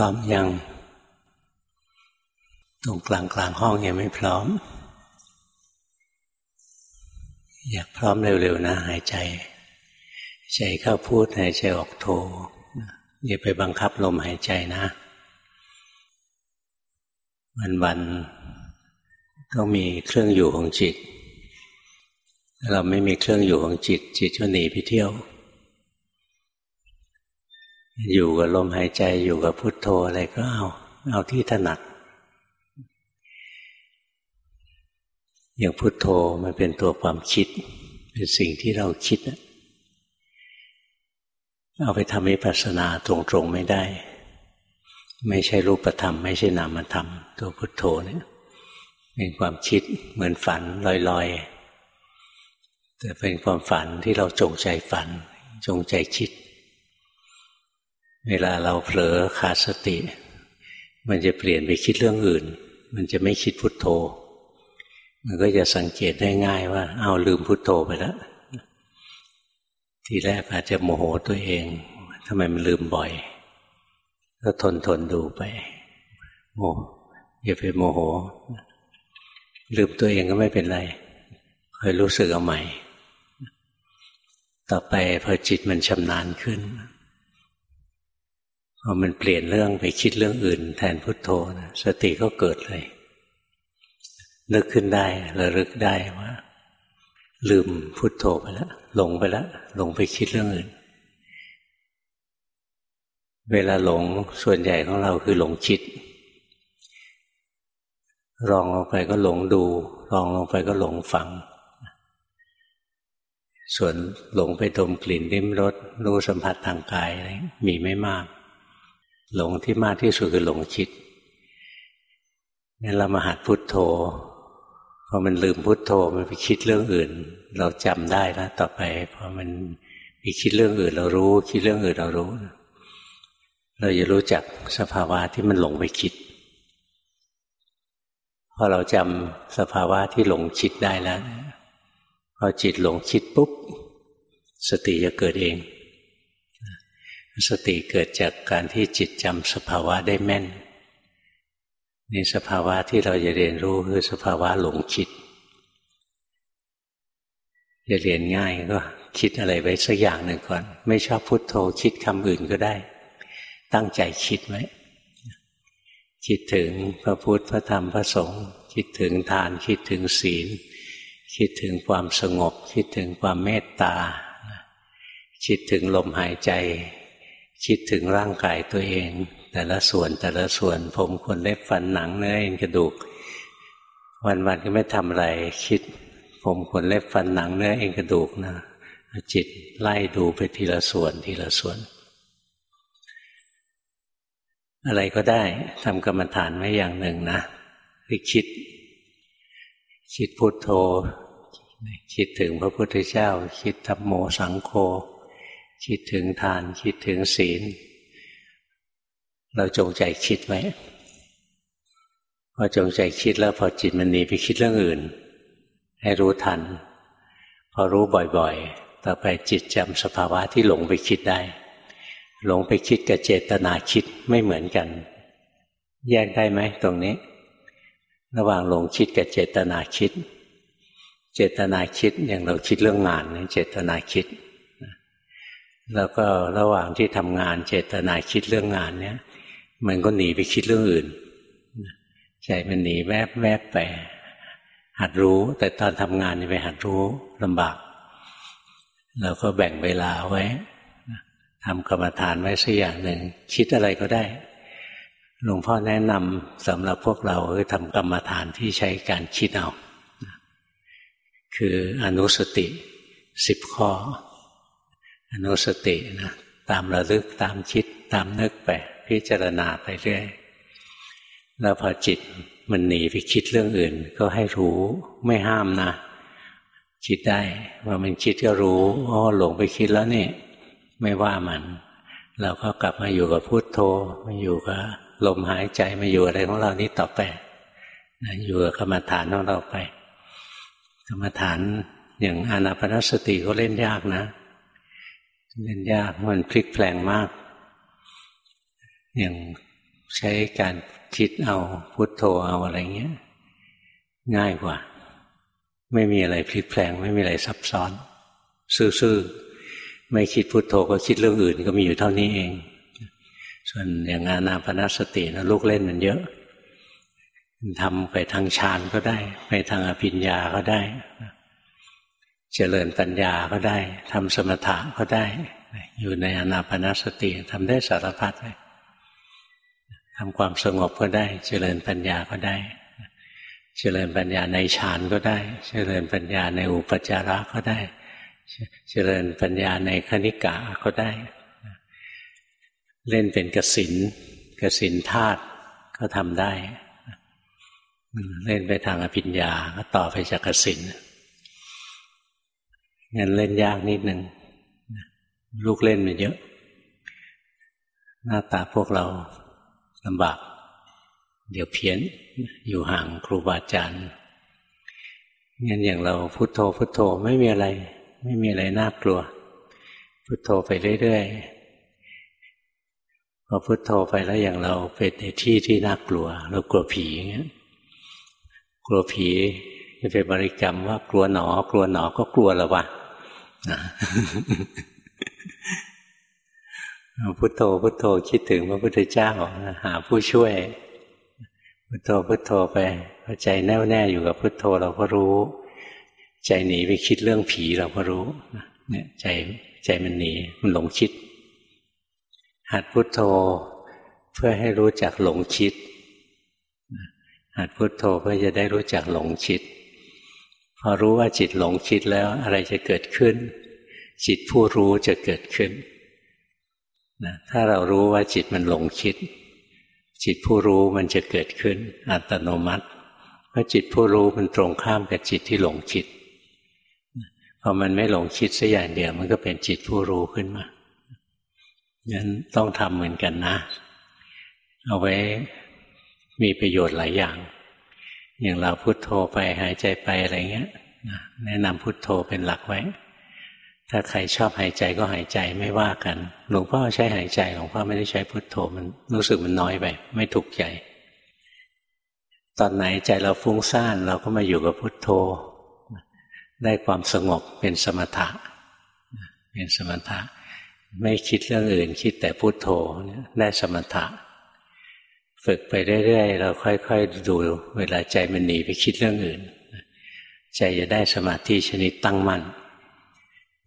ร้อมยัง ตรงกลางกลางห้องยังไม่พร้อม อยากพร้อมเร็วๆนะหายใจ ใจเข้าพูดหายใจออกโทอย่าไปบังคับลมหายใจนะ วันๆต้องมีเครื่องอยู่ของจิตเราไม่มีเครื่องอยู่ของจิต จิตก็หนีไปเที่ยว อยู่กับลมหายใจอยู่กับพุทโธอะไรก็เอาเอาที่ถนัด อย่างพุทโธมันเป็นตัวความคิด เป็นสิ่งที่เราคิด เอาไปทำวิปัสสนาตรงๆไม่ได้ ไม่ใช่รูปธรรม ไม่ใช่นามธรรม ตัวพุทโธเนี่ยเป็นความคิดเหมือนฝันลอยๆ แต่เป็นความฝันที่เราจงใจฝัน จงใจคิด เวลาเราเผลอขาดสติ มันจะเปลี่ยนไปคิดเรื่องอื่น มันจะไม่คิดพุทโธ มันก็จะสังเกตได้ง่ายว่า เอาลืมพุทโธไปแล้ว ทีแรกอาจจะโมโหตัวเองทำไมมันลืมบ่อย ก็ทนทนดูไปโมอย่าไปโมโห ลืมตัวเองก็ไม่เป็นไรคอยรู้สึกเอาใหม่ ต่อไปพอจิตมันชำนาญขึ้น พอมันเปลี่ยนเรื่องไปคิดเรื่องอื่น แทนพุทโธนะสติก็เกิดเลย นึกขึ้นได้ระลึกได้ว่า ลืมพุทโธไปแล้วหลงไปแล้วหลงไปคิดเรื่องอื่น เวลาหลงส่วนใหญ่ของเราคือหลงคิด รองลงไปก็หลงดู รองลงไปก็หลงฟัง ส่วนหลงไปดมกลิ่นริมรสรู้สัมผัสทางกายมีไม่มาก หลงที่มากที่สุดคือหลงคิดนี่เรามาหัดพุทโธพอมันลืมพุทโธมันไปคิดเรื่องอื่น เราจำได้แล้วต่อไปพอมันไปคิดเรื่องอื่น เรารู้ คิดเรื่องอื่นเรารู้ เราจะรู้จักสภาวะที่มันหลงไปคิดพอเราจำสภาวะที่หลงคิดได้แล้วพอจิตหลงคิดปุ๊บ สติจะเกิดเอง สติเกิดจากการที่จิตจำสภาวะได้แม่นนี่สภาวะที่เราจะเรียนรู้คือสภาวะหลงคิดจะเรียนง่ายก็คิดอะไรไว้สักอย่างหนึ่งก่อน ไม่ชอบพุโทโธคิดคำอื่นก็ได้ ตั้งใจคิดไว้คิดถึงพระพุทธพระธรรมพระสงฆ์คิดถึงทานคิดถึงศีล คิดถึงความสงบ คิดถึงความเมตตา คิดถึงลมหายใจ คิดถึงร่างกายตัวเอง แต่ละส่วนแต่ละส่วนผมขนเล็บฟันหนังเนื้อเอ็นกระดูก วันๆก็ไม่ทำอะไร คิด ผมขนเล็บฟันหนังเนื้อเอ็นกระดูกนะจิตไล่ดูไปทีละส่วนทีละส่วน อะไรก็ได้ทำกรรมฐานไว้อย่างหนึ่งนะคือคิด คิดพุโทโธ คิดถึงพระพุทธเจ้า คิดธรรมโมสังโฆ คิดถึงทาน คิดถึงศีล เราจงใจคิดไว้พอจงใจคิดแล้วพอจิตมันหนีไปคิดเรื่องอื่น ให้รู้ทัน พอรู้บ่อยๆ ต่อไปจิตจำสภาวะที่หลงไปคิดได้ หลงไปคิดกับเจตนาคิดไม่เหมือนกัน แยกได้ไหมตรงนี้ ระหว่างหลงคิดกับเจตนาคิด เจตนาคิดอย่างเราคิดเรื่องงานเจตนาคิด แล้วก็ระหว่างที่ทำงานเจตนาคิดเรื่องงานเนี่ยมันก็หนีไปคิดเรื่องอื่น ใจมันหนีแวบแวบไป หัดรู้ แต่ตอนทำงานนี่ไปหัดรู้ลำบากเราก็แบ่งเวลาไว้ทำกรรมฐานไว้สักอย่างหนึ่งคิดอะไรก็ได้หลวงพ่อแนะนำสำหรับพวกเราคือทำกรรมฐานที่ใช้การคิดเอาคืออนุสติสิบข้อ อนุสตินะตามระลึกตามคิดตามนึกไปพิจารณาไปเรื่อยแล้วพอจิตมันหนีไปคิดเรื่องอื่น ก็ให้รู้ไม่ห้ามนะคิดได้ว่ามันคิดก็รู้อ๋อหลงไปคิดแล้วนี่ไม่ว่ามัน เราก็กลับมาอยู่กับพุโทโธมาอยู่กับลมหายใจมาอยู่อะไรของเรานี้ต่อไปนะอยู่กับกรรมฐานของเราไป กรรมฐานอย่างอานาปนสติก็เล่นยากนะ เล่นยากมันพลิกแปลงมาก อย่างใช้การคิดเอาพุทโธเอาอะไรเงี้ย ง่ายกว่า ไม่มีอะไรพลิกแปลง ไม่มีอะไรซับซ้อน ซื่อๆไม่คิดพุทโธก็คิดเรื่องอื่นก็มีอยู่เท่านี้เอง ส่วนอย่างงานาปนาสตินะลูกเล่นมันเยอะทำไปทางฌานก็ได้ ไปทางอภิญญาก็ได้ เจริญปัญญาก็ได้ทำสมถะก็ได้ อยู่ในอนาปนาสติทำได้สารพัดเลยทำความสงบก็ได้ เจริญปัญญาก็ได้ เจริญปัญญาในฌานก็ได้ เจริญปัญญาในอุปจาระก็ได้ เจริญปัญญาในคณิกะก็ได้ เล่นเป็นกสินกสินธาตุก็ทำได้ เล่นไปทางอภิญญาก็ต่อไปจากกสิน งั้นเล่นยากนิดหนึ่งลูกเล่นมันเยอะ หน้าตาพวกเราลำบาก เดี๋ยวเพี้ยนอยู่ห่างครูบาอาจารย์งั้นอย่างเราพุโทโธพุโทโธไม่มีอะไร ไม่มีอะไรน่ากลัว พุโทโธไปเรื่อยๆพอพุโทโธไปแล้วอย่างเราเป็นในที่ที่น่ากลัว เรากลัวผีอย่างเงี้ยกลัวผีจะไปบริกรรมว่ากลัวหนอ กลัวหนอก็กลัวแล้ววะ พุทโธพุทโธคิดถึงพระพุทธเจ้าหาผู้ช่วย พุทโธพุทโธไปพอใจแน่วแน่อยู่กับพุทโธเราก็รู้ ใจหนีไปคิดเรื่องผีเราก็รู้เนี่ยใจใจมันหนีมันหลงคิด หัดพุทโธเพื่อให้รู้จักหลงคิดหัดพุทโธเพื่อจะได้รู้จักหลงคิด พอรู้ว่าจิตหลงคิดแล้วอะไรจะเกิดขึ้น จิตผู้รู้จะเกิดขึ้นนะถ้าเรารู้ว่าจิตมันหลงคิด จิตผู้รู้มันจะเกิดขึ้น อัตโนมัติเพราะจิตผู้รู้มันตรงข้ามกับจิตที่หลงคิดพอมันไม่หลงคิดสัอย่างเดียวมันก็เป็นจิตผู้รู้ขึ้นมางั้นต้องทำเหมือนกันนะ เอาไว้มีประโยชน์หลายอย่าง อย่างเราพุโทโธไปหายใจไปอะไรเงี้ยแนะนำพุโทโธเป็นหลักไว้ ถ้าใครชอบหายใจก็หายใจไม่ว่ากัน หลวงพ่อใช้หายใจหลวงพ่อไม่ได้ใช้พุทโธมันรู้สึกมันน้อยไป ไม่ถูกใจ ตอนไหนใจเราฟุ้งซ่านเราก็มาอยู่กับพุทโธ ได้ความสงบเป็นสมถะเป็นสมถะ ไม่คิดเรื่องอื่นคิดแต่พุทโธได้สมถะ ฝึกไปเรื่อยๆ เราค่อยๆดูเวลาใจมันหนีไปคิดเรื่องอื่น ใจจะได้สมาธิชนิดตั้งมั่น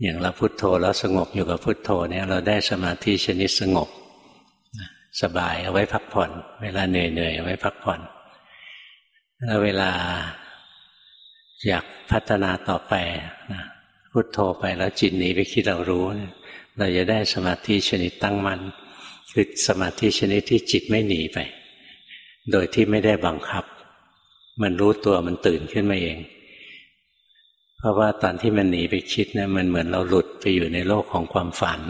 อย่างเราพุโทโธแล้วสงบอยู่กับพุโทโธเนี่ยเราได้สมาธิชนิดสงบ สบายเอาไว้พักผ่อน เวลาเหนื่อยเหนื่อยเอาไว้พักผ่อนแล้วเวลาอยากพัฒนาต่อไปนะพุโทโธไปแล้วจิตหนีไปคิดเรารู้ เราจะได้สมาธิชนิดตั้งมัน่นคือสมาธิชนิดที่จิตไม่หนีไป โดยที่ไม่ได้บังคับ มันรู้ตัวมันตื่นขึ้นมาเอง เพราะว่าตอนที่มันหนีไปคิดเนะี่ยมันเหมือนเราหลุดไปอยู่ในโลกของความฝัน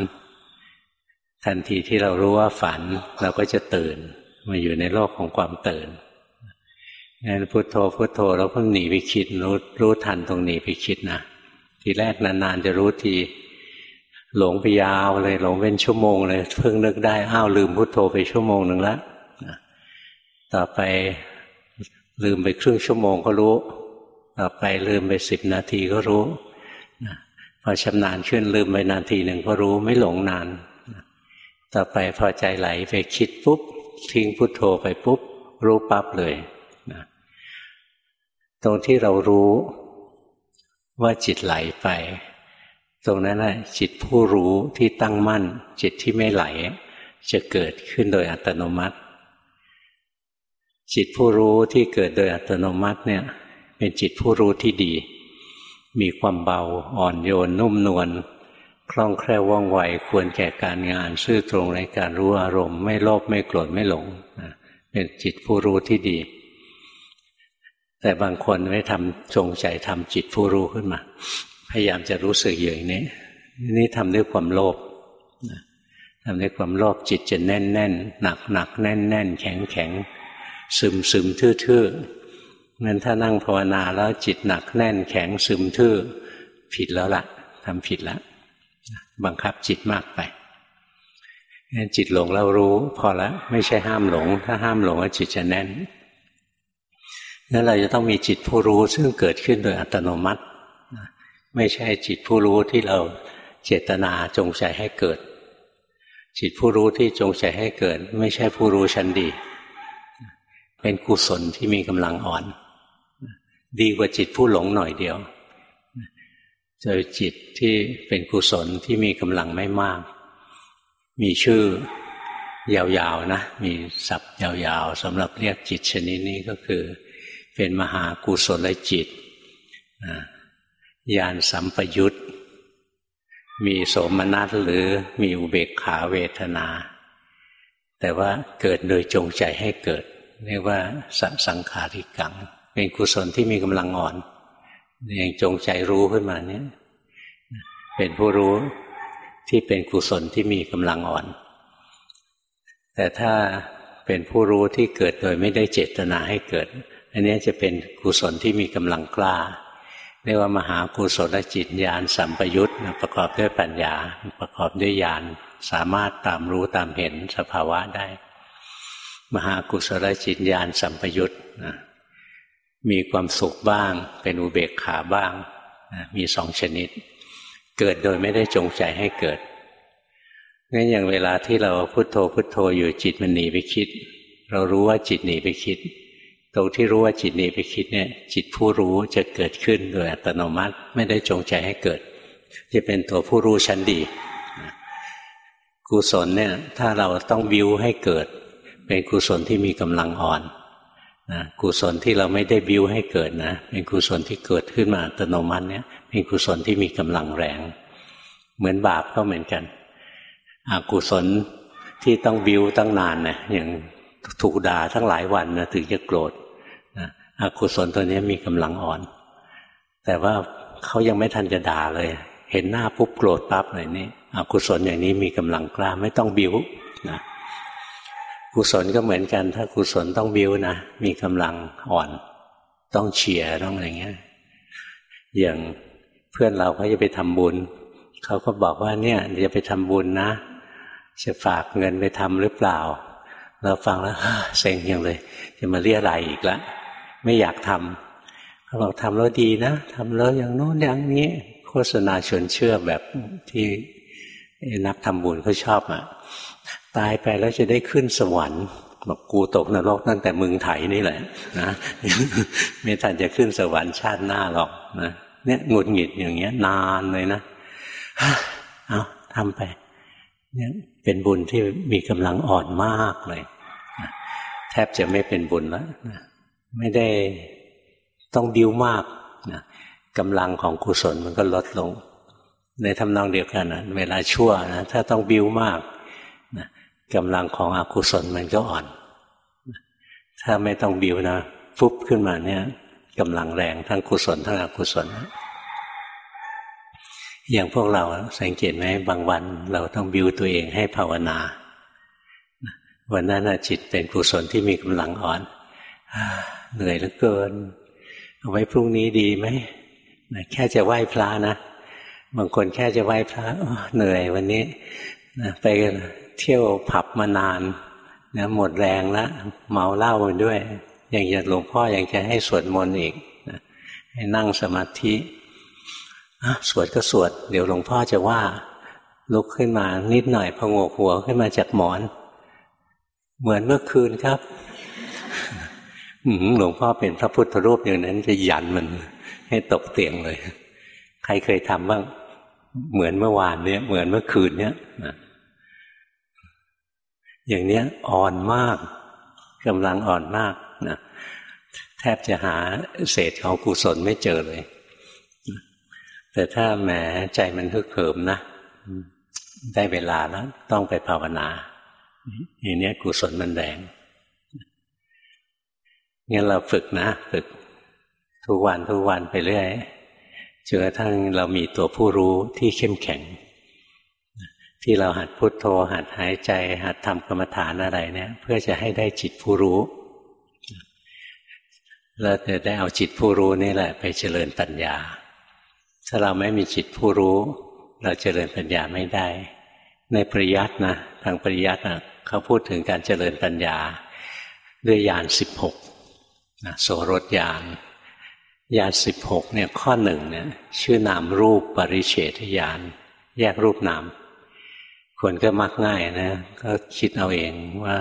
ทันทีที่เรารู้ว่าฝันเราก็จะตื่นมาอยู่ในโลกของความตื่นงั้นพุโทโธพุโทโธเราเพิ่งหนีไปคิดรู้รู้ทันตรงหนีไปคิดนะทีแรกนานๆจะรู้ทีหลงไปยาวเลยหลงเป็นชั่วโมงเลยเพิ่งนึกได้อ้าวลืมพุโทโธไปชั่วโมงหนึ่งแล้ว ต่อไปลืมไปครึ่งชั่วโมงก็รู้ ต่อไปลืมไปสิบนาทีก็รู้พอชำนาญขึ้นลืมไปนาทีหนึ่งก็รู้ไม่หลงนาน ต่อไปพอใจไหลไปคิดปุ๊บ ทิ้งพุทโธไปปุ๊บ รู้ปั๊บเลยนะตรงที่เรารู้ว่าจิตไหลไป ตรงนั้นแหละจิตผู้รู้ที่ตั้งมั่น จิตที่ไม่ไหล จะเกิดขึ้นโดยอัตโนมัติ จิตผู้รู้ที่เกิดโดยอัตโนมัติเนี่ย เป็นจิตผู้รู้ที่ดี มีความเบาอ่อนโยนนุ่มนวลคล่องแคล่วว่องไวควรแก่การงานซื่อตรงในการรู้อารมณ์ ไม่โลภไม่โกรธไม่หลงเป็นจิตผู้รู้ที่ดี แต่บางคนไม่ทำจงใจทำจิตผู้รู้ขึ้นมา พยายามจะรู้สึกอย่างนี้ นี่ทำด้วยความโลภทำด้วยความโลภจิตจะแน่นแน่นหนักหนักแน่นแน่นแข็งแข็ง ซึมซึมทื่อๆงั้นถ้านั่งภาวนาแล้วจิตหนักแน่นแข็งซึมทื่อ ผิดแล้วละ่ะทำผิดแล้วบังคับจิตมากไปงั้นจิตหลงแล้วรู้พอแล้วไม่ใช่ห้ามหลง ถ้าห้ามหลงจิตจะแน่นนั้นเราจะต้องมีจิตผู้รู้ซึ่งเกิดขึ้นโดยอัตโนมัติ ไม่ใช่จิตผู้รู้ที่เราเจตนาจงใจให้เกิด จิตผู้รู้ที่จงใจให้เกิด ไม่ใช่ผู้รู้ชั้นดี เป็นกุศลที่มีกำลังอ่อน ดีกว่าจิตผู้หลงหน่อยเดียวเจอจิตที่เป็นกุศลที่มีกำลังไม่มาก มีชื่อยาวๆนะ มีศัพท์ยาวๆสำหรับเรียกจิตชนิดนี้ก็คือ เป็นมหากุศลจิตญาณสัมปยุตมีโสมนัสหรือมีอุเบกขาเวทนา แต่ว่าเกิดโดยจงใจให้เกิด เรียกว่าสสังขาริกัง เป็นกุศลที่มีกำลังอ่อนอยังจงใจรู้ขึ้นมาเนี่ยเป็นผู้รู้ที่เป็นกุศลที่มีกำลังอ่อน แต่ถ้าเป็นผู้รู้ที่เกิดโดยไม่ได้เจตนาให้เกิด อันนี้จะเป็นกุศลที่มีกำลังกล้าเรียกว่ามหากุศลจิตญาณสัมปยุตประกอบด้วยปัญญา ประกอบด้วยญาณสามารถตามรู้ตามเห็นสภาวะได้ มหากุศลจิตญาณสัมปยุตมีความสุขบ้าง เป็นอุเบกขาบ้างมีสองชนิด เกิดโดยไม่ได้จงใจให้เกิดงั้นอย่างเวลาที่เราพุโทโธพุโทโธอยู่จิตมันหนีไปคิด เรารู้ว่าจิตหนีไปคิด ตรงที่รู้ว่าจิตหนีไปคิดเนี่ย จิตผู้รู้จะเกิดขึ้นโดยอัตโนมัติไม่ได้จงใจให้เกิด จะเป็นตัวผู้รู้ชั้นดีกุศลเนี่ยถ้าเราต้องวิวให้เกิด เป็นกุศลที่มีกำลังอ่อนนะกุศลที่เราไม่ได้วิวให้เกิดนะเป็นกุศลที่เกิดขึ้นมาอัตโนมัติเนี่ยเป็นกุศลที่มีกำลังแรง เหมือนบาปก็เหมือนกันอกุศลที่ต้องวิวตั้งนานนะอย่างถูกด่าทั้งหลายวันนะถึงจะโกรธอกุศลตัวนี้มีกำลังอ่อน แต่ว่าเขายังไม่ทันจะด่าเลย เห็นหน้าปุ๊บโกรธปั๊บเลยนี่อกุศลอย่างนี้มีกำลังกล้าไม่ต้องบิ้ว กุศลก็เหมือนกัน ถ้ากุศลต้องบิ้วนะ มีกำลังอ่อน ต้องเฉียร์ต้องอะไรเงี้ย อย่างเพื่อนเราเขาจะไปทำบุญ เขาก็บอกว่าเนี่ยจะไปทำบุญนะ จะฝากเงินไปทำหรือเปล่า เราฟังแล้วเซ็งอย่างเลย จะมาเรียอะไรอีกล้วไม่อยากทำเขาบอกทำแล้วดีนะทำแล้วอย่างโน้นอย่างนี้ โฆษณาชวนเชื่อแบบที่นักทำบุญเขาชอบอะ ตายไปแล้วจะได้ขึ้นสวรรค์บอกกูตกนรกตั้งแต่มึงไถนี่แหละนะไม่ทันจะขึ้นสวรรค์ชาติหน้าหรอกนะเนี่ยหงุดหงิดอย่างเงี้ย นานเลยนะเอาทำไป เนี่ยเป็นบุญที่มีกำลังอ่อนมากเลยแทบจะไม่เป็นบุญแล้วนะไม่ได้ต้องบิ้วมากนะกำลังของกุศลมันก็ลดลง ในทำนองเดียวกันนะเวลาชั่วนะถ้าต้องบิ้วมาก กำลังของอกุศลมันก็อ่อน ถ้าไม่ต้องบิวนะฟุบขึ้นมาเนี่ยกำลังแรงทั้งกุศลทั้งอกุศล อย่างพวกเราสังเกตไหมบางวันเราต้องบิวตัวเองให้ภาวนา วันนั้นจิตเป็นกุศลที่มีกำลังอ่อน เหนื่อยเหลือเกิน เอาไว้พรุ่งนี้ดีไหมแค่จะไหว้พระนะบางคนแค่จะไหว้พระเหนื่อยวันนี้ ไปเที่ยวผับมานานนะหมดแรงแล้วเมาเหล้าไปด้วยอย่างจะหลวงพ่ออยังจะให้สวดมนต์อีกนะให้นั่งสมาธิสวดก็สวด เดี๋ยวหลวงพ่อจะว่า ลุกขึ้นมานิดหน่อยพงกหัวขึ้นมาจากหมอน เหมือนเมื่อคืนครับหลวงพ่อเป็นพระพุทธรูปอย่างนั้นจะยันมันให้ตกเตียงเลย ใครเคยทำบ้าง เหมือนเมื่อวานเนี้ยเหมือนเมื่อคืนเนี้ย อย่างเนี้ยอ่อนมากกำลังอ่อนมากนะแทบจะหาเศษของกุศลไม่เจอเลย แต่ถ้าแหมใจมันฮึกเหิมนะได้เวลาแล้วต้องไปภาวนาอย่างนี้กุศลมันแรงงั้นเราฝึกนะฝึกทุกวันทุกวันไปเรื่อยจนกระทั่งเรามีตัวผู้รู้ที่เข้มแข็ง ที่เราหัดพุดโทโธหัดหายใจ หัดทำกรรมฐานอะไรเนี่ย เพื่อจะให้ได้จิตผู้รู้เราจะได้เอาจิตผู้รู้นี่แหละ ไปเจริญปัญญา ถ้าเราไม่มีจิตผู้รู้ เราเจริญปัญญาไม่ได้ ในปริยัตินะทางปริยัตินะเขาพูดถึงการเจริญปัญญา ด้วยญาณสิบหกนะโสรถญาณญาณสิบหกเนี่ยข้อหนึ่งเนี่ยชื่อนามรูปปริเฉทญาณแยกรูปนาม คนก็มักง่ายนะ ก็คิดเอาเองว่า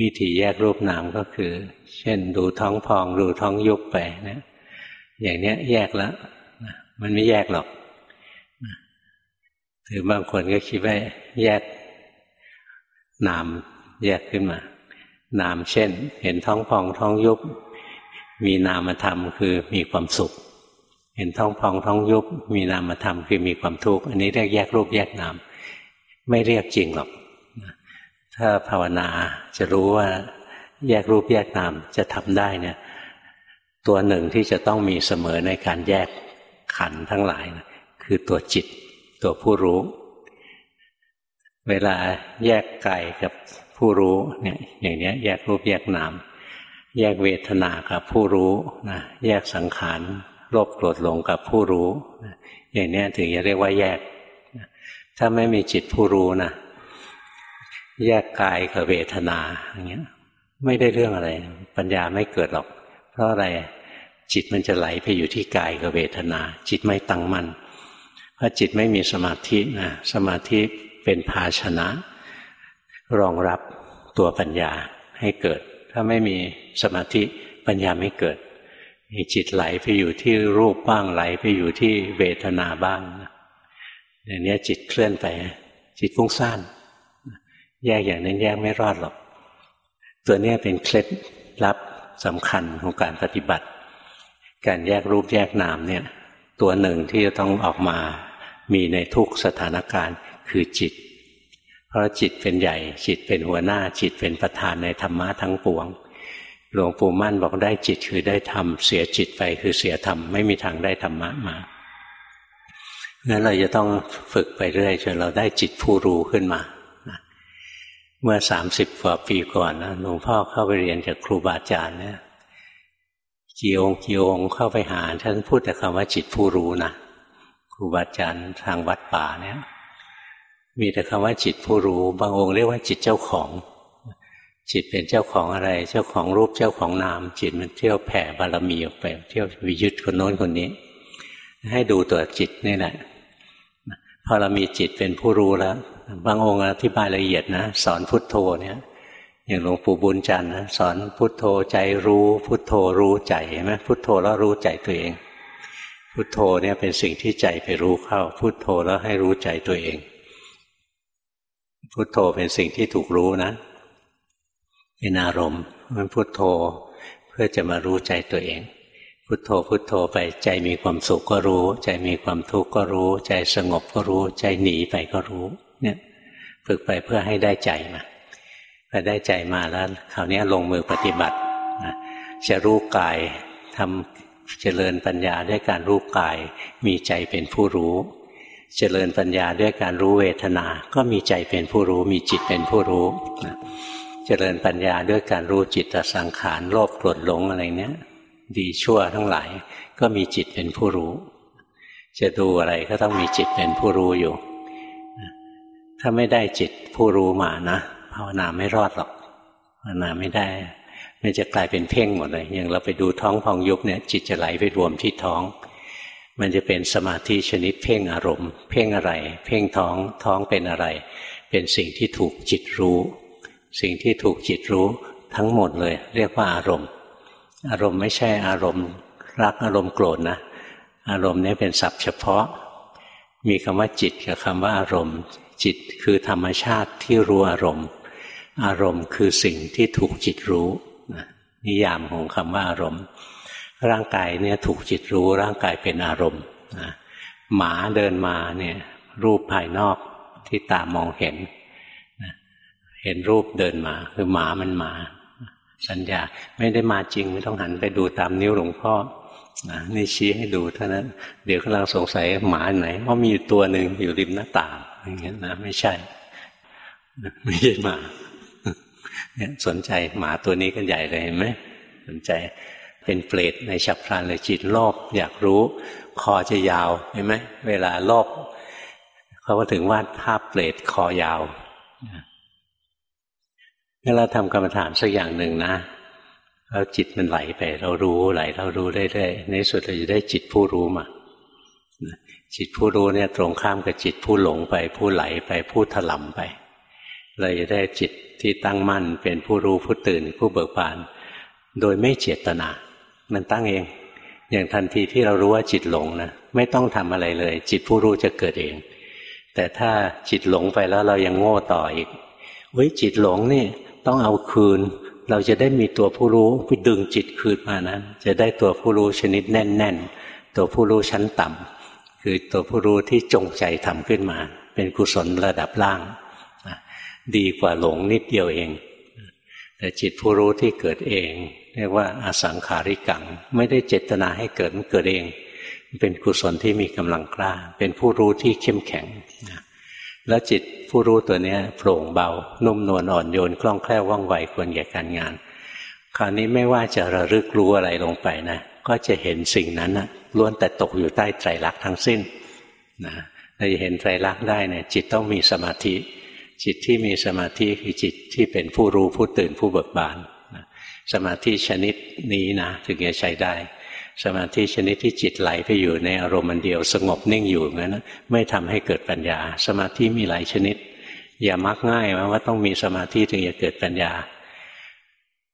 วิธีแยกรูปนามก็คือ เช่นดูท้องพองดูท้องยุบไปนะอย่างเนี้ยแยกแล้วมันไม่แยกหรอกหรือบางคนก็คิดว่าแยกนามแยกขึ้นมา นามเช่น เห็นท้องพองท้องยุบ มีนามธรรมคือมีความสุข เห็นท้องพองท้องยุบ มีนามธรรมคือมีความทุกข์อันนี้เรียกแยกรูปแยกนาม ไม่เรียกจริงหรอก ถ้าภาวนาจะรู้ว่าแยกรูปแยกนามจะทำได้เนี่ย ตัวหนึ่งที่จะต้องมีเสมอในการแยกขันทั้งหลายนะคือตัวจิต ตัวผู้รู้ เวลาแยกกายกับผู้รู้เนี่ยอย่างนี้แยกรูปแยกนาม แยกเวทนากับผู้รู้นะแยกสังขารโลภโกรธหลงกับผู้รู้ อย่างนี้ถึงจะเรียกว่าแยก ถ้าไม่มีจิตผู้รู้นะแยกกายกับเวทนาอย่างเงี้ย ไม่ได้เรื่องอะไร ปัญญาไม่เกิดหรอก เพราะอะไรจิตมันจะไหลไปอยู่ที่กายกับเวทนา จิตไม่ตั้งมัน่นเพราะจิตไม่มีสมาธินะสมาธิเป็นภาชนะ รองรับตัวปัญญาให้เกิด ถ้าไม่มีสมาธิปัญญาไม่เกิดมีจิตไหลไปอยู่ที่รูปบ้างไหลไปอยู่ที่เวทนาบ้าง อย่างนี้จิตเคลื่อนไป จิตฟุ้งซ่านแยกอย่างนั้นแยกไม่รอดหรอก ตัวนี้เป็นเคล็ดลับสำคัญของการปฏิบัติ การแยกรูปแยกนามเนี่ย ตัวหนึ่งที่จะต้องออกมามีในทุกสถานการณ์คือจิต เพราะจิตเป็นใหญ่ จิตเป็นหัวหน้าจิตเป็นประธานในธรรมะทั้งปวง หลวงปู่มั่นบอกได้จิตคือได้ธรรม เสียจิตไปคือเสียธรรม ไม่มีทางได้ธรรมะมา งั้นเราจะต้องฝึกไปเรื่อยจนเราได้จิตผู้รู้ขึ้นมา เมื่อสามสิบกว่าปีก่อนนะหลวงพ่อเข้าไปเรียนจากครูบาอาจารย์เนี่ยกี่องค์กี่องค์เข้าไปหาท่านพูดแต่คำว่าจิตผู้รู้นะครูบาอาจารย์ทางวัดป่าเนี่ย มีแต่คำว่าจิตผู้รู้ บางองค์เรียกว่าจิตเจ้าของ จิตเป็นเจ้าของอะไร เจ้าของรูปเจ้าของนาม จิตมันเที่ยวแผ่บารมีออกไป เที่ยววิยุทธคนโน้นคนนี้ ให้ดูตัวจิตนี่แหละ พอเรามีจิตเป็นผู้รู้แล้ว บางองค์อธิบายละเอียดนะ สอนพุทโธเนี่ยอย่างหลวงปู่บุญจันทร์สอนพุทโธใจรู้ พุทโธรู้ใจเห็นไหมพุทโธแล้วรู้ใจตัวเอง พุทโธเนี่ยเป็นสิ่งที่ใจไปรู้เข้า พุทโธแล้วให้รู้ใจตัวเอง พุทโธเป็นสิ่งที่ถูกรู้นะเป็นอารมณ์มันพุทโธเพื่อจะมารู้ใจตัวเอง พุทโธพุทโธไปใจมีความสุขก็รู้ ใจมีความทุกข์ก็รู้ ใจสงบก็รู้ ใจหนีไปก็รู้ เนี่ยฝึกไปเพื่อให้ได้ใจมาพอได้ใจมาแล้วคราวนี้ลงมือปฏิบัติจะรู้กายทำเจริญปัญญาด้วยการรู้กาย มีใจเป็นผู้รู้ เจริญปัญญาด้วยการรู้เวทนา ก็มีใจเป็นผู้รู้ มีจิตเป็นผู้รู้เจริญปัญญาด้วยการรู้จิตสังขารโลภโกรธหลงอะไรเนี้ย ดีชั่วทั้งหลาย ก็มีจิตเป็นผู้รู้ จะดูอะไรก็ต้องมีจิตเป็นผู้รู้อยู่ ถ้าไม่ได้จิตผู้รู้มานะภาวนาไม่รอดหรอกภาวนาไม่ได้มันจะกลายเป็นเพ่งหมดเลยอย่างเราไปดูท้องพองยุบเนี่ย จิตจะไหลไปรวมที่ท้อง มันจะเป็นสมาธิชนิดเพ่งอารมณ์ เพ่งอะไร เพ่งท้องท้องเป็นอะไร เป็นสิ่งที่ถูกจิตรู้ สิ่งที่ถูกจิตรู้ทั้งหมดเลย เรียกว่าอารมณ์ อารมณ์ไม่ใช่อารมณ์รักอารมณ์โกรธนะอารมณ์นี้เป็นศัพท์เฉพาะ มีคำว่าจิตกับคำว่าอารมณ์ จิตคือธรรมชาติที่รู้อารมณ์ อารมณ์คือสิ่งที่ถูกจิตรู้นิยามของคำว่าอารมณ์ ร่างกายเนี่ยถูกจิตรู้ร่างกายเป็นอารมณ์หมาเดินมาเนี่ยรูปภายนอกที่ตามองเห็น เห็นรูปเดินมา คือหมามันมา สัญญาไม่ได้มาจริงไม่ต้องหันไปดูตามนิ้วหลวงพ่อนี่ชี้ให้ดูเท่านั้น เดี๋ยวกำลังสงสัยหมาไหนว่ามีตัวหนึ่งอยู่ริมหน้าต่างอย่างเงี้ยนะไม่ใช่ ไม่ใช่หมาเนี่ยสนใจหมาตัวนี้กันใหญ่เลยเห็นไหมสนใจเป็นเปรตในฉับพลันเลยจิตโลภอยากรู้ คอจะยาวเห็นไหมเวลาโลภเขาก็ถึงวาดภาพเปรตคอยาว เมื่อเราทำกรรมฐานสักอย่างหนึ่งนะแล้วจิตมันไหลไป เรารู้ไหลเรารู้เรื่อยๆในสุดเราจะได้จิตผู้รู้มาจิตผู้รู้เนี่ยตรงข้ามกับจิตผู้หลงไปผู้ไหลไปผู้ถลำไป เราจะได้จิตที่ตั้งมั่นเป็นผู้รู้ผู้ตื่นผู้เบิกบาน โดยไม่เจตนา มันตั้งเอง อย่างทันทีที่เรารู้ว่าจิตหลงนะไม่ต้องทำอะไรเลย จิตผู้รู้จะเกิดเอง แต่ถ้าจิตหลงไปแล้วเรายังโง่ต่ออีกเฮ้ยจิตหลงนี่ ต้องเอาคืน เราจะได้มีตัวผู้รู้ไปดึงจิตคืนมานั้นจะได้ตัวผู้รู้ชนิดแน่น ๆ ตัวผู้รู้ชั้นต่ำคือตัวผู้รู้ที่จงใจทำขึ้นมา เป็นกุศลระดับล่าง ดีกว่าหลงนิดเดียวเอง แต่จิตผู้รู้ที่เกิดเอง เรียกว่าอาสังขาริกัง ไม่ได้เจตนาให้เกิดมันเกิดเอง เป็นกุศลที่มีกำลังกล้า เป็นผู้รู้ที่เข้มแข็ง แล้วจิตผู้รู้ตัวนี้โปร่งเบา นุ่มนวลอ่อนโยน คล่องแคล่วว่องไวควรแก่การงาน คราวนี้ไม่ว่าจะระลึกรู้อะไรลงไปนะ ก็จะเห็นสิ่งนั้นนะล้วนแต่ตกอยู่ใต้ไตรลักษณ์ทั้งสิ้นนะเราจะเห็นไตรลักษณ์ได้เนี่ยจิตต้องมีสมาธิ จิตที่มีสมาธิคือจิตที่เป็นผู้รู้ผู้ตื่นผู้เบิกบานสมาธิชนิดนี้นะถึงจะใช้ได้ สมาธิชนิดที่จิตไหลไปอยู่ในอารมณ์มันเดียวสงบนิ่งอยู่งั้นไม่ทำให้เกิดปัญญา สมาธิมีหลายชนิด อย่ามักง่ายว่าต้องมีสมาธิถึงจะเกิดปัญญา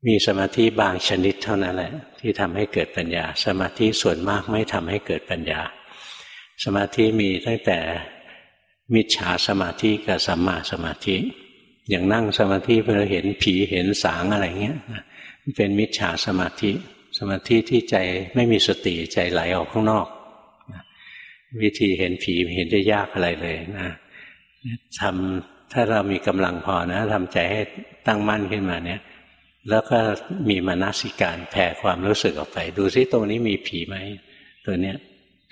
มีสมาธิบางชนิดเท่านั้นแหละ ที่ทำให้เกิดปัญญา สมาธิส่วนมากไม่ทำให้เกิดปัญญา สมาธิมีตั้งแต่มิจฉาสมาธิกับสัมมาสมาธิ อย่างนั่งสมาธิเพื่อเห็นผีเห็นสางอะไรเงี้ยเป็นมิจฉาสมาธิ สมาธิที่ใจไม่มีสติใจไหลออกข้างนอก วิธีเห็นผีเห็นได้ยากอะไรเลยนะทำถ้าเรามีกำลังพอนะทำใจให้ตั้งมั่นขึ้นมาเนี่ย แล้วก็มีมานสิการแผ่ความรู้สึกออกไป ดูซิตรงนี้มีผีไหมตัวเนี้ย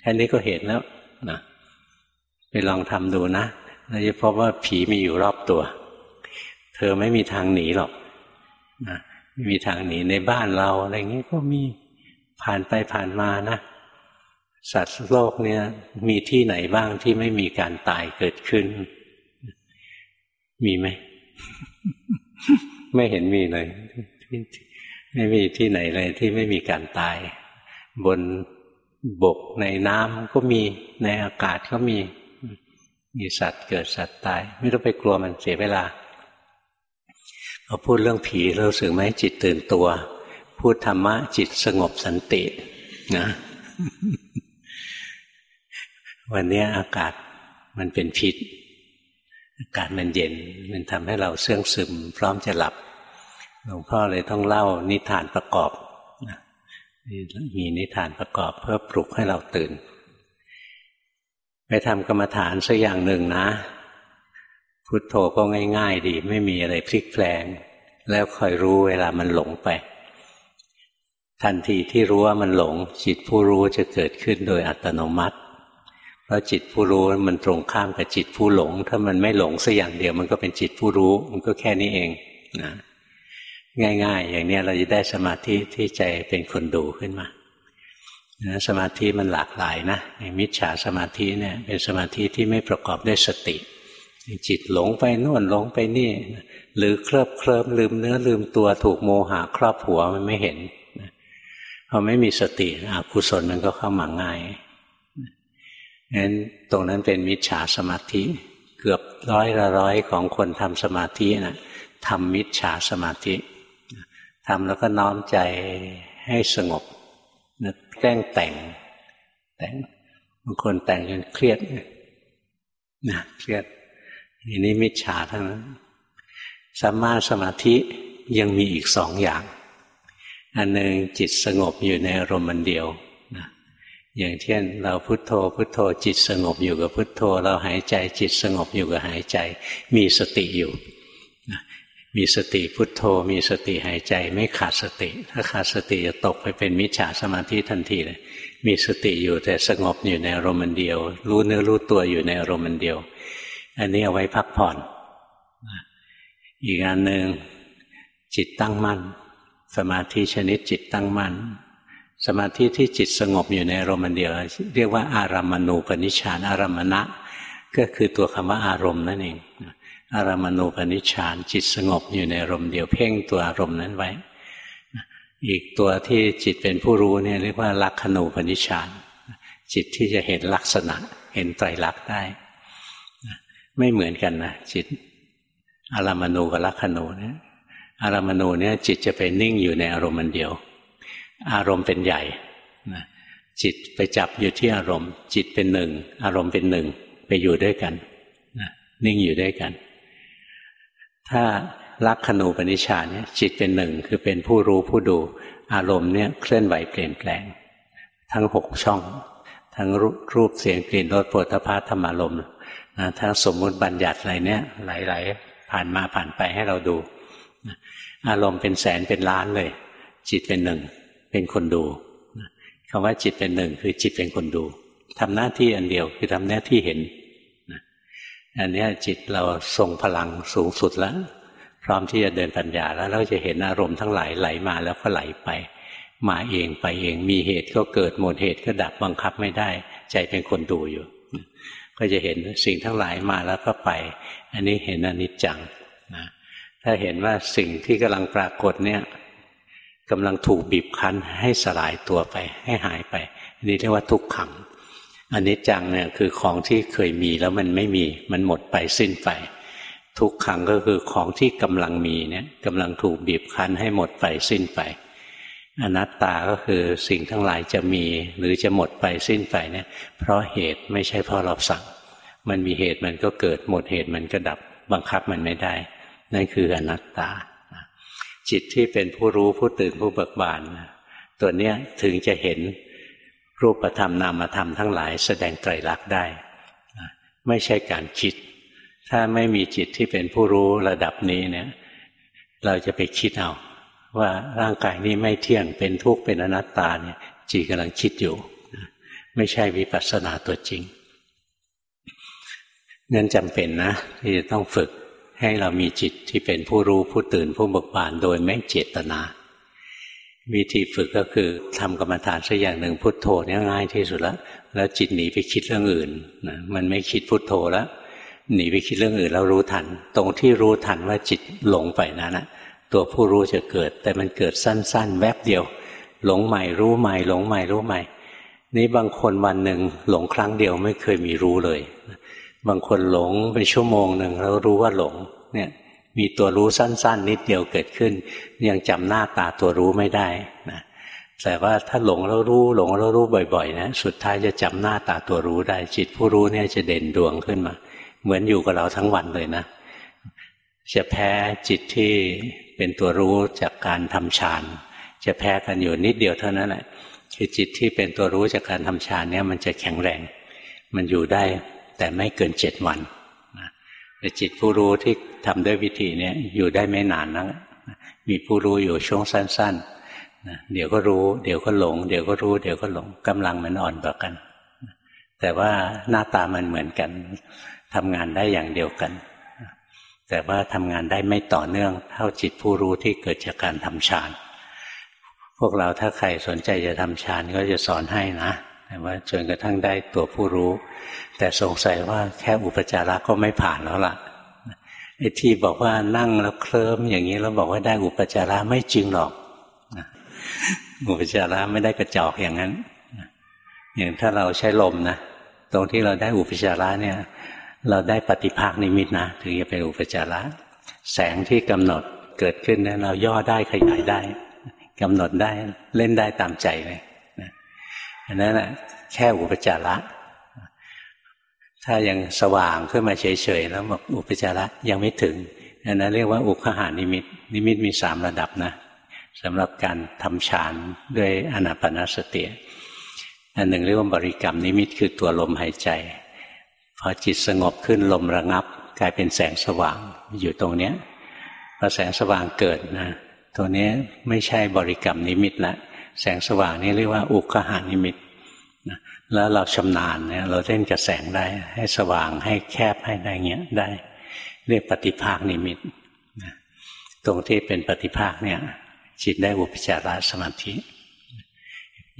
แค่นี้ก็เห็นแล้วนะไปลองทำดูนะเราจะพบว่าผีมีอยู่รอบตัว เธอไม่มีทางหนีหรอกนะ ม่มีทางหนีในบ้านเราอะไรเงี้ยก็มีผ่านไปผ่านมานะ สัตว์โลกเนี่ยมีที่ไหนบ้างที่ไม่มีการตายเกิดขึ้น มีไหม ไม่เห็นมีเลยไม่มีที่ไหนเลยที่ไม่มีการตาย บนบกในน้ำก็มีในอากาศก็มี มีสัตว์เกิดสัตว์ตาย ไม่ต้องไปกลัวมันเสียเวลา พอพูดเรื่องผีเราสึกไหมจิตตื่นตัว พูดธรรมะจิตสงบสันตินะ วันนี้อากาศมันเป็นพิษ อากาศมันเย็น มันทำให้เราเสื่องซึม พร้อมจะหลับหลวงพ่อเลยต้องเล่านิทานประกอบมีนิทานประกอบเพื่อปลุกให้เราตื่น ไปทำกรรมฐานสักอย่างหนึ่งนะ พุทโธก็ง่าย ๆ ดี ไม่มีอะไรพลิกแปลง แล้วคอยรู้เวลามันหลงไป ทันทีที่รู้ว่ามันหลง จิตผู้รู้จะเกิดขึ้นโดยอัตโนมัติ เพราะจิตผู้รู้มันตรงข้ามกับจิตผู้หลง ถ้ามันไม่หลงสักอย่างเดียวมันก็เป็นจิตผู้รู้ มันก็แค่นี้เองนะง่าย ๆ อย่างนี้เราจะได้สมาธิที่ใจเป็นคนดูขึ้นมานะสมาธิมันหลากหลายนะมิจฉาสมาธิเนี่ยเป็นสมาธิที่ไม่ประกอบด้วยสติ จิตหลงไปโน่นหลงไปนี่ หรือเคลิบเคลิมลืมเนื้อลืมตัวถูกโมหะครอบหัวมันไม่เห็นพอไม่มีสติอกุศลมันก็เข้ามาง่ายงั้นตรงนั้นเป็นมิจฉาสมาธิ เกือบร้อยละร้อยของคนทำสมาธินะทำมิจฉาสมาธิทำแล้วก็น้อมใจให้สงบนะแกล้งแต่ง แต่งบางคนแต่งจนเครียดนะเครียด อันนี้มิจฉาทั้งนั้นสัมมาสมาธิยังมีอีกสองอย่าง อันหนึ่งจิตสงบอยู่ในอารมณ์มันเดียวนะอย่างเช่นเราพุโทโธพุโทโธจิตสงบอยู่กับพุโทโธ เราหายใจจิตสงบอยู่กับหายใจ มีสติอยู่มีสติพุทโธ มีสติหายใจไม่ขาดสติ ถ้าขาดสติจะตกไปเป็นมิจฉาสมาธิทันทีเลยมีสติอยู่แต่สงบอยู่ในอารมณ์เดียว รู้เนื้อรู้ตัวอยู่ในอารมณ์เดียว อันนี้เอาไว้พักผ่อน อีกอันหนึ่งจิตตั้งมั่น สมาธิชนิดจิตตั้งมั่น สมาธิที่จิตสงบอยู่ในอารมณ์เดียว เรียกว่าอารัมมณูปนิชานอารมณะ ก็คือตัวคำว่าอารมณ์นั่นเองอารามณูปนิชฌานจิตสงบอยู่ในอารมณ์เดียวเพ่งตัวอารมณ์นั้นไว้ อีกตัวที่จิตเป็นผู้รู้เนี่ยเรียกว่าลักขณูปนิชฌานจิตที่จะเห็นลักษณะเห็นไตรลักษณ์ได้ ไม่เหมือนกันนะจิต อารามณูกับลักขณูเนี่ยอารามณูเนี่ยจิตจะไปนิ่งอยู่ในอารมณ์มันเดียว อารมณ์เป็นใหญ่นะจิตไปจับอยู่ที่อารมณ์ จิตเป็นหนึ่ง อารมณ์เป็นหนึ่ง ไปอยู่ด้วยกันนะนิ่งอยู่ด้วยกัน ถ้าลักขณูปนิชาเนี่ยจิตเป็นหนึ่งคือเป็นผู้รู้ผู้ดู อารมณ์เนี่ยเคลื่อนไหวเปลี่ยนแปลง ทั้งหกช่อง ทั้งรูปเสียงกลิ่นรสโผฏฐาธรรมารมณ์ นะทั้งสมมุติบัญญัติอะไรเนี่ยไหลๆผ่านมาผ่านไปให้เราดู อารมณ์เป็นแสนเป็นล้านเลย จิตเป็นหนึ่ง เป็นคนดูคำว่าจิตเป็นหนึ่งคือจิตเป็นคนดูทำหน้าที่อันเดียวคือทำหน้าที่เห็นอันนี้จิตเราทรงพลังสูงสุดแล้ว พร้อมที่จะเดินปัญญาแล้วเราจะเห็นอารมณ์ทั้งหลายไหลมาแล้วก็ไหลไป มาเองไปเองมีเหตุก็เกิดหมดเหตุก็ดับบังคับไม่ได้ ใจเป็นคนดูอยู่ ก็จะเห็นสิ่งทั้งหลายมาแล้วก็ไป อันนี้เห็นอนิจจังนะถ้าเห็นว่าสิ่งที่กำลังปรากฏเนี่ยกำลังถูกบีบคั้นให้สลายตัวไป ให้หายไปน,นี่เรียกว่าทุกขังอันนี้จังเนี่ยคือของที่เคยมีแล้วมันไม่มี มันหมดไปสิ้นไป ทุกขังก็คือของที่กำลังมีเนี่ยกำลังถูกบีบคั้นให้หมดไปสิ้นไป อนัตตาก็คือสิ่งทั้งหลายจะมี หรือจะหมดไปสิ้นไปเนี่ย เพราะเหตุไม่ใช่เพราะเราสั่ง มันมีเหตุมันก็เกิดหมดเหตุมันก็ดับบังคับมันไม่ได้ นั่นคืออนัตตา จิตที่เป็นผู้รู้ผู้ตื่นผู้เบิกบานตัวเนี้ยถึงจะเห็นรูปธรรมนามธรรมทั้งหลายแสดงไตรลักษณ์ได้ ไม่ใช่การคิด ถ้าไม่มีจิตที่เป็นผู้รู้ระดับนี้เนี่ย เราจะไปคิดเอา ว่าร่างกายนี้ไม่เที่ยงเป็นทุกข์เป็นอนัตตาเนี่ยจิตกำลังคิดอยู่ ไม่ใช่วิปัสสนาตัวจริงงั้นจำเป็นนะที่จะต้องฝึกให้เรามีจิตที่เป็นผู้รู้ผู้ตื่นผู้เบิกบานโดยไม่เจตนา วิธีฝึกก็คือทำกรรมฐานสักอย่างหนึ่งพุทโธนี่ง่ายที่สุดแล้วแล้วจิตหนีไปคิดเรื่องอื่นนะมันไม่คิดพุทโธแล้วหนีไปคิดเรื่องอื่นแล้วรู้ทัน ตรงที่รู้ทันว่าจิตหลงไปนั้นนะ ตัวผู้รู้จะเกิด แต่มันเกิดสั้น ๆ แวบเดียว หลงใหม่รู้ใหม่ หลงใหม่รู้ใหม่ นี่บางคนวันหนึ่งหลงครั้งเดียวไม่เคยมีรู้เลย บางคนหลงไปชั่วโมงหนึ่งแล้วรู้ว่าหลงเนี่ยมีตัวรู้สั้น ๆ นิดเดียวเกิดขึ้น ยังจำหน้าตาตัวรู้ไม่ได้นะแต่ว่าถ้าหลงแล้วรู้หลงแล้วรู้บ่อยๆนะสุดท้ายจะจำหน้าตาตัวรู้ได้ จิตผู้รู้เนี่ยจะเด่นดวงขึ้นมา เหมือนอยู่กับเราทั้งวันเลยนะ จะแพ้จิตที่ เป็นตัวรู้จากการทำฌานจะแพ้กันอยู่นิดเดียวเท่านั้นแหละคือจิตที่เป็นตัวรู้จากการทำฌานเนี่ยมันจะแข็งแรง มันอยู่ได้แต่ไม่เกินเจ็ดวันแต่จิตผู้รู้ที่ทำด้วยวิธีนี้อยู่ได้ไม่นานนะมีผู้รู้อยู่ช่วงสั้นๆเดี๋ยวก็รู้ เดี๋ยวก็หลง เดี๋ยวก็รู้ เดี๋ยวก็หลงกำลังมันอ่อนกว่ากัน แต่ว่าหน้าตามันเหมือนกันทำงานได้อย่างเดียวกัน แต่ว่าทำงานได้ไม่ต่อเนื่อง เท่าจิตผู้รู้ที่เกิดจากการทำฌาน พวกเราถ้าใครสนใจจะทำฌานก็จะสอนให้นะ แต่ว่าจนกระทั่งได้ตัวผู้รู้ แต่สงสัยว่าแค่อุปจาระก็ไม่ผ่านแล้วล่ะไอ้ที่บอกว่านั่งแล้วเคลิ้มอย่างนี้แล้วบอกว่าได้อุปจาระไม่จริงหรอกอุปจาระไม่ได้กระจอกอย่างนั้น อย่างถ้าเราใช้ลมนะตรงที่เราได้อุปจาระเนี่ย เราได้ปฏิภาคนิมิตนะถึงจะเป็นอุปจาระแสงที่กำหนดเกิดขึ้นเนี่ยเราย่อได้ขยายได้กำหนดได้เล่นได้ตามใจเลยอันนั้นแหละแค่อุปจาระ ถ้ายังสว่างขึ้นมาเฉยๆแล้วบอกอุปจาระยังไม่ถึงอันนั้นเรียกว่าอุคหานิมิต นิมิตมีสามระดับนะสำหรับการทำฌานด้วยอนาปนาสติอันหนึ่งเรียกว่าบริกรรมนิมิตคือตัวลมหายใจ พอจิตสงบขึ้นลมระงับ กลายเป็นแสงสว่างอยู่ตรงเนี้ยพอแสงสว่างเกิดนะตัวนี้ไม่ใช่บริกรรมนิมิตละแสงสว่างนี่เรียกว่าอุกหานิมิตนะแล้วเราชำนาญเนี่ยเราเล่นกับแสงได้ ให้สว่างให้แคบให้ได้เงี้ยได้ เรียกปฏิภาคนิมิตนะตรงที่เป็นปฏิภาคเนี่ยจิตได้อุปจารสมาธิ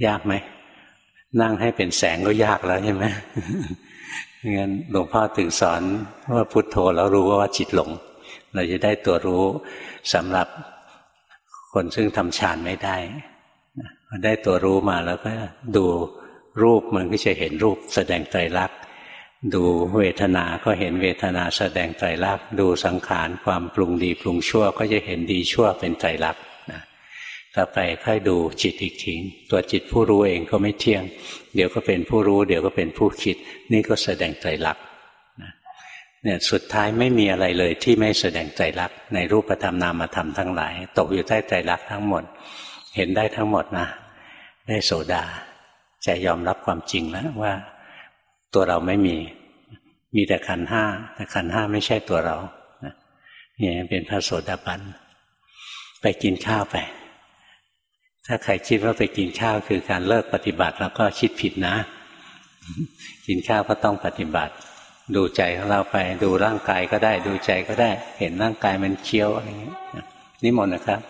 ยากไหมนั่งให้เป็นแสงก็ยากแล้วใช่ไหม งั้นหลวงพ่อถึงสอนว่าพุทโธแล้วรู้ว่าจิตหลง เราจะได้ตัวรู้สำหรับคนซึ่งทำฌานไม่ได้พอได้ตัวรู้มาแล้วก็ดูรูปมันก็จะเห็นรูปแสดงไตรลักษณ์ดูเวทนา ก็เห็นเวทนาแสดงไตรลักษณ์ดูสังขารความปรุงดีปรุงชั่วก็จะเห็นดีชั่วเป็นไตรลักษณ์ ต่อไปค่อยดูจิตอีกทีตัวจิตผู้รู้เองก็ไม่เที่ยง เดี๋ยวก็เป็นผู้รู้ เดี๋ยวก็เป็นผู้คิด นี่ก็แสดงไตรลักเนี่ยสุดท้ายไม่มีอะไรเลยที่ไม่แสดงไตรลักในรูปธรรมนามธรรมทั้งหลาย ตกอยู่ใต้ไตรลักทั้งหมด เห็นได้ทั้งหมดนะได้โสดาใจยอมรับความจริงแล้วว่า ตัวเราไม่มี มีแต่ขันห้าแต่ขันห้าไม่ใช่ตัวเราเนี่ยเป็นพระโสดาบันไปกินข้าวไป ถ้าใครคิดว่าไปกินข้าวคือการเลิกปฏิบัติแล้วก็คิดผิดนะ กินข้าวก็ต้องปฏิบัติ ดูใจของเราไปดูร่างกายก็ได้ ดูใจก็ได้ เห็นร่างกายมันเคี้ยวอะไรอย่างนี้นิมนต์นะครับ